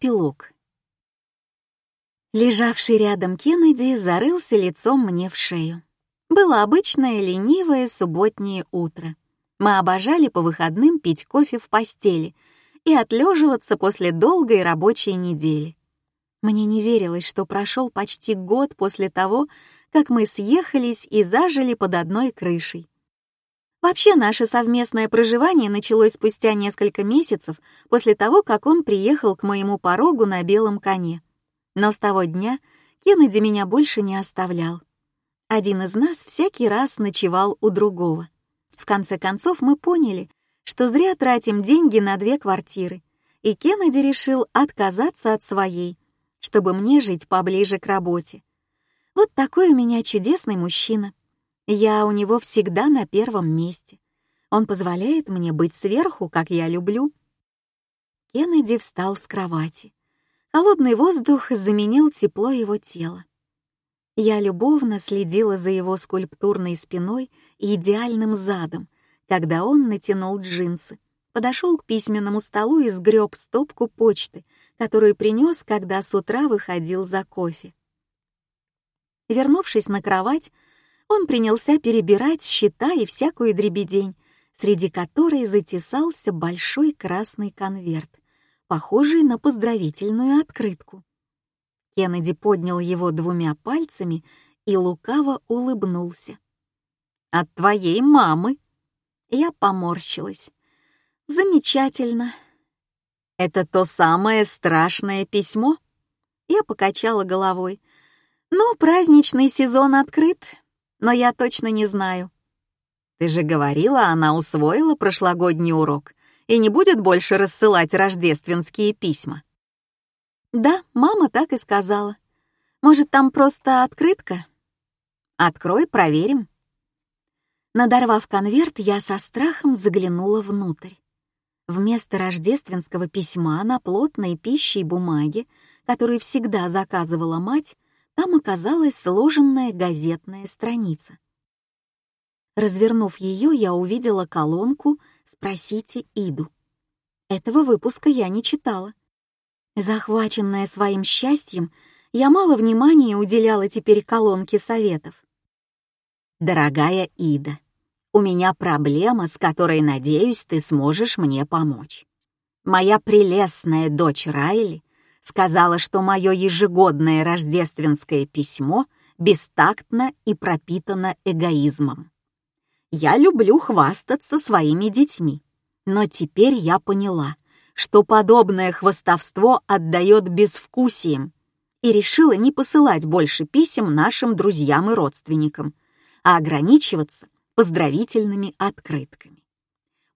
Эпилог. Лежавший рядом Кеннеди зарылся лицом мне в шею. Было обычное ленивое субботнее утро. Мы обожали по выходным пить кофе в постели и отлеживаться после долгой рабочей недели. Мне не верилось, что прошел почти год после того, как мы съехались и зажили под одной крышей. Вообще, наше совместное проживание началось спустя несколько месяцев после того, как он приехал к моему порогу на белом коне. Но с того дня Кеннеди меня больше не оставлял. Один из нас всякий раз ночевал у другого. В конце концов мы поняли, что зря тратим деньги на две квартиры, и Кеннеди решил отказаться от своей, чтобы мне жить поближе к работе. Вот такой у меня чудесный мужчина. Я у него всегда на первом месте. Он позволяет мне быть сверху, как я люблю. Кеннеди встал с кровати. Холодный воздух заменил тепло его тела. Я любовно следила за его скульптурной спиной и идеальным задом, когда он натянул джинсы, подошел к письменному столу и сгреб стопку почты, которую принес, когда с утра выходил за кофе. Вернувшись на кровать, он принялся перебирать счета и всякую дребедень, среди которой затесался большой красный конверт, похожий на поздравительную открытку. Кеннеди поднял его двумя пальцами и лукаво улыбнулся. «От твоей мамы!» Я поморщилась. «Замечательно!» «Это то самое страшное письмо?» Я покачала головой. «Ну, праздничный сезон открыт, но я точно не знаю. Ты же говорила, она усвоила прошлогодний урок и не будет больше рассылать рождественские письма. Да, мама так и сказала. Может, там просто открытка? Открой, проверим. Надорвав конверт, я со страхом заглянула внутрь. Вместо рождественского письма на плотной пищей бумаге, которую всегда заказывала мать, там оказалась сложенная газетная страница. Развернув ее, я увидела колонку «Спросите Иду». Этого выпуска я не читала. Захваченная своим счастьем, я мало внимания уделяла теперь колонке советов. «Дорогая Ида, у меня проблема, с которой, надеюсь, ты сможешь мне помочь. Моя прелестная дочь Райли сказала, что мое ежегодное рождественское письмо бестактно и пропитано эгоизмом. Я люблю хвастаться своими детьми, но теперь я поняла, что подобное хвастовство отдает безвкусием и решила не посылать больше писем нашим друзьям и родственникам, а ограничиваться поздравительными открытками.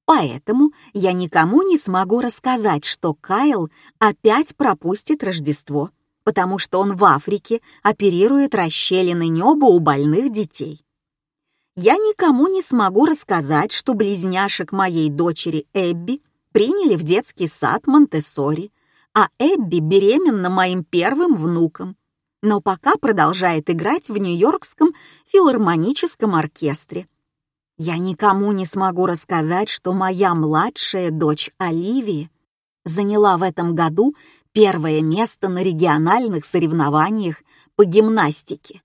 Поэтому я никому не смогу рассказать, что Кайл опять пропустит Рождество, потому что он в Африке оперирует расщелины неба у больных детей. Я никому не смогу рассказать, что близняшек моей дочери Эбби приняли в детский сад Монтессори, а Эбби беременна моим первым внуком, но пока продолжает играть в Нью-Йоркском филармоническом оркестре, я никому не смогу рассказать, что моя младшая дочь Оливия заняла в этом году первое место на региональных соревнованиях по гимнастике.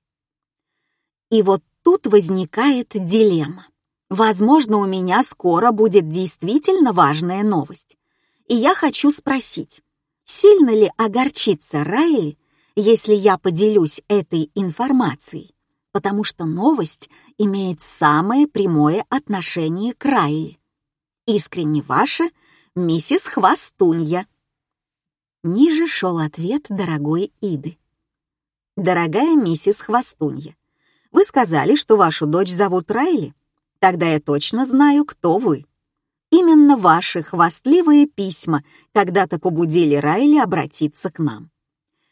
И вот тут возникает дилемма. Возможно, у меня скоро будет действительно важная новость. И я хочу спросить, сильно ли огорчится Райли, если я поделюсь этой информацией? Потому что новость имеет самое прямое отношение к Райли. Искренне ваша, миссис Хвастунья. Ниже шел ответ дорогой Иды. Дорогая миссис Хвастунья, вы сказали, что вашу дочь зовут Райли? Тогда я точно знаю, кто вы. Именно ваши хвастливые письма когда-то побудили Райли обратиться к нам.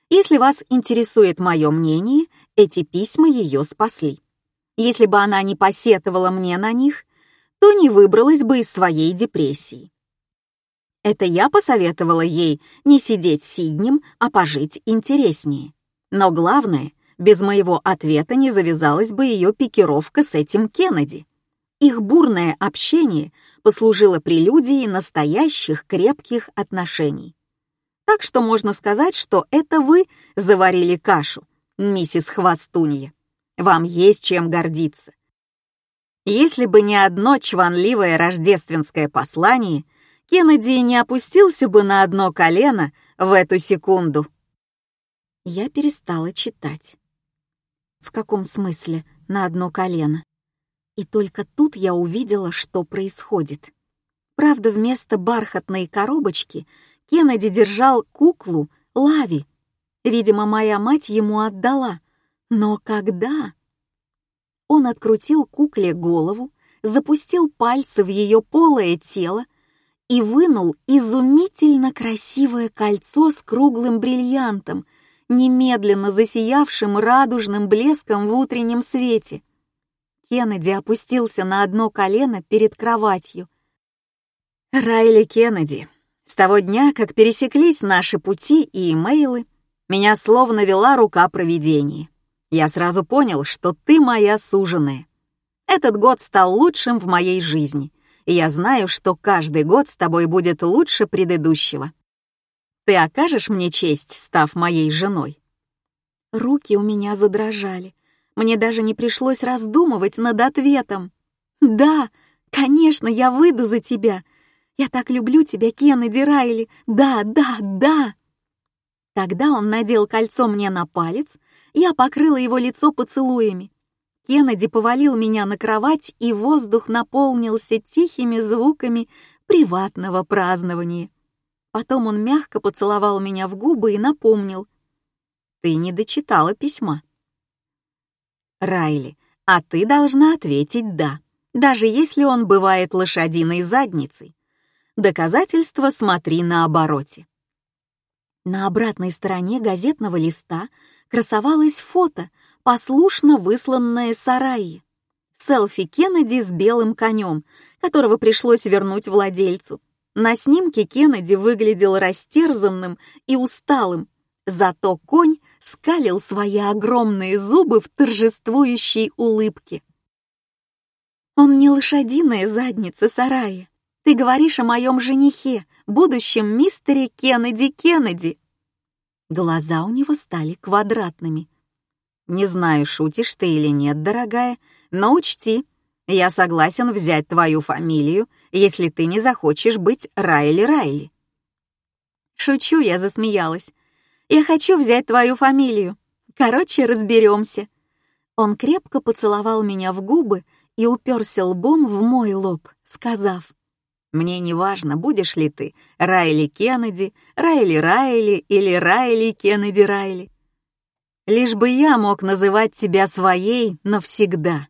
Если вас интересует мое мнение, эти письма ее спасли. Если бы она не посетовала мне на них, то не выбралась бы из своей депрессии. Это я посоветовала ей не сидеть сиднем, а пожить интереснее. Но главное, без моего ответа не завязалась бы ее пикировка с этим Кеннеди. Их бурное общение послужило прелюдией настоящих крепких отношений. Так что можно сказать, что это вы заварили кашу, миссис Хвостунья. Вам есть чем гордиться. Если бы не одно чванливое рождественское послание, Кеннеди не опустился бы на одно колено в эту секунду. Я перестала читать. В каком смысле на одно колено? И только тут я увидела, что происходит. Правда, вместо бархатной коробочки Кеннеди держал куклу Лави. Видимо, моя мать ему отдала. Но когда? Он открутил кукле голову, запустил пальцы в ее полое тело и вынул изумительно красивое кольцо с круглым бриллиантом, немедленно засиявшим радужным блеском в утреннем свете. Кеннеди опустился на одно колено перед кроватью. «Райли Кеннеди, с того дня, как пересеклись наши пути и имейлы, меня словно вела рука провидения. Я сразу понял, что ты моя суженая. Этот год стал лучшим в моей жизни, и я знаю, что каждый год с тобой будет лучше предыдущего. Ты окажешь мне честь, став моей женой?» Руки у меня задрожали. Мне даже не пришлось раздумывать над ответом. «Да, конечно, я выйду за тебя. Я так люблю тебя, Кеннеди Райли. Да, да, да!» Тогда он надел кольцо мне на палец, я покрыла его лицо поцелуями. Кеннеди повалил меня на кровать, и воздух наполнился тихими звуками приватного празднования. Потом он мягко поцеловал меня в губы и напомнил. «Ты не дочитала письма». «Райли, а ты должна ответить «да», даже если он бывает лошадиной задницей. Доказательства смотри на обороте. На обратной стороне газетного листа красовалось фото, послушно высланное Сараи. Селфи Кеннеди с белым конем, которого пришлось вернуть владельцу. На снимке Кеннеди выглядел растерзанным и усталым, зато конь скалил свои огромные зубы в торжествующей улыбке. «Он не лошадиная задница Сараи. Ты говоришь о моем женихе, будущем мистере Кеннеди Кеннеди». Глаза у него стали квадратными. «Не знаю, шутишь ты или нет, дорогая, но учти, я согласен взять твою фамилию, если ты не захочешь быть Райли Райли». Шучу, я засмеялась. «Я хочу взять твою фамилию. Короче, разберемся». Он крепко поцеловал меня в губы и уперся лбом в мой лоб, сказав, мне не важно, будешь ли ты Райли Кеннеди, Райли Райли или Райли Кеннеди Райли. Лишь бы я мог называть тебя своей навсегда.